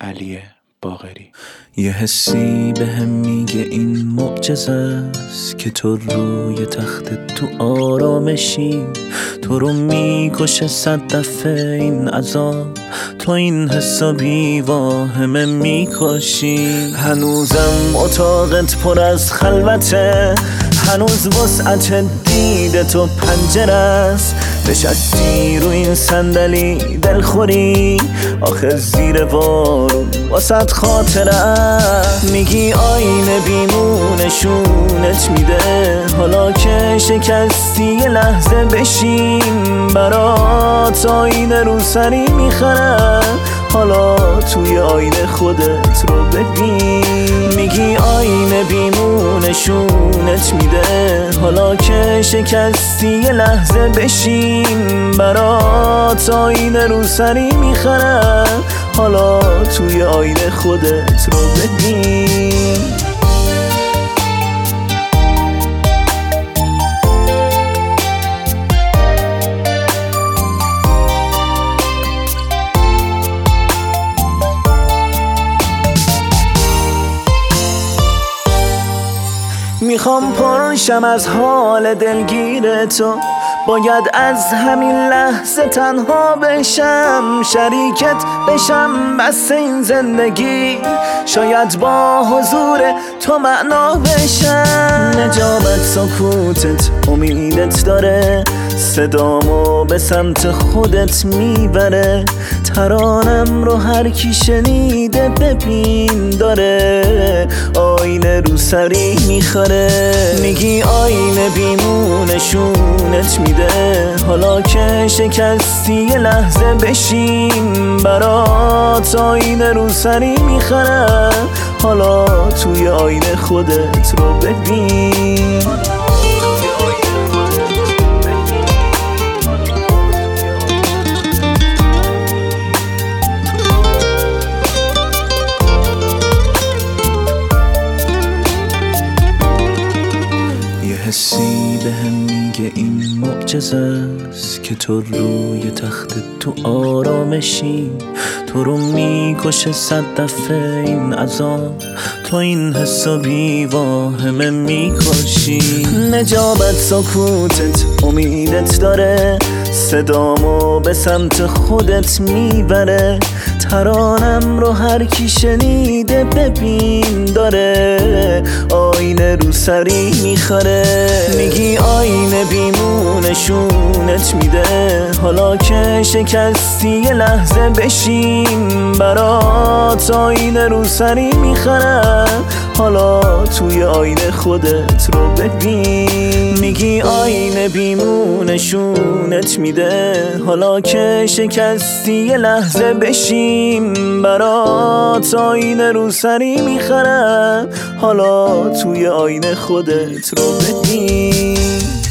علی باغری یه حسی به هم میگه این معجزه است که تو روی تخت تو آرامشی. تو رو می‌کشه صد دفعه این عذاب تو این حسا بی واهمه می‌کشی. هنوزم اتاقت پر از خلوته. هنوز وسعت دیده تو پنجره است. نشستی رو این صندلی دلخوری. آخه زیر بارون واسط خاطره. میگی آینه بیمونشونت میده. حالا که شکستی یه لحظه بشین. برات آینه رو سری می‌خرم. حالا توی آینه خودت رو ببین. میگی آینه بیمونشونت میده. حالا که شکستی یه لحظه بشین. برات آینه رو سری می‌خرم. حالا توی آینه خودت رو ببین. می‌خوام پرشم از حال دلگیر تو. باید از همین لحظه تنها بشم. شریکت بشم بس این زندگی. شاید با حضور تو معنا بشم. نجابت سکوتت امیدت داره. صدامو به سمت خودت می‌بره. ترانم رو هر کی شنیده ببین داره. آینه رو سری می‌خوره. میگی آینه بیمونشونت میده. حالا که شکستی یه لحظه بشین. برات آینه رو سری می‌خوره. حالا توی آینه خودت رو ببین. حسی به هم میگه این معجزه است که تو روی تخت تو آرامشی تو رو می‌کشه صد دفعه این عذاب تو این حسا بی واهمه می‌کشی. نجابت سکوتت امیدت داره. صدامو به سمت خودت می‌بره. ترانم رو هر کی شنیده ببین داره. آینه رو سری می‌خوره میگی آینه بیمونشونت میده. حالا که شکستی یه لحظه بشین. برات آینه رو سری می‌خوره حالا توی آینه خودت رو ببین. میگی آینه بیمونشونت میده. حالا که شکستی یه لحظه بشین. برات آینه رو سری می‌خرم. حالا توی آینه خودت رو ببین.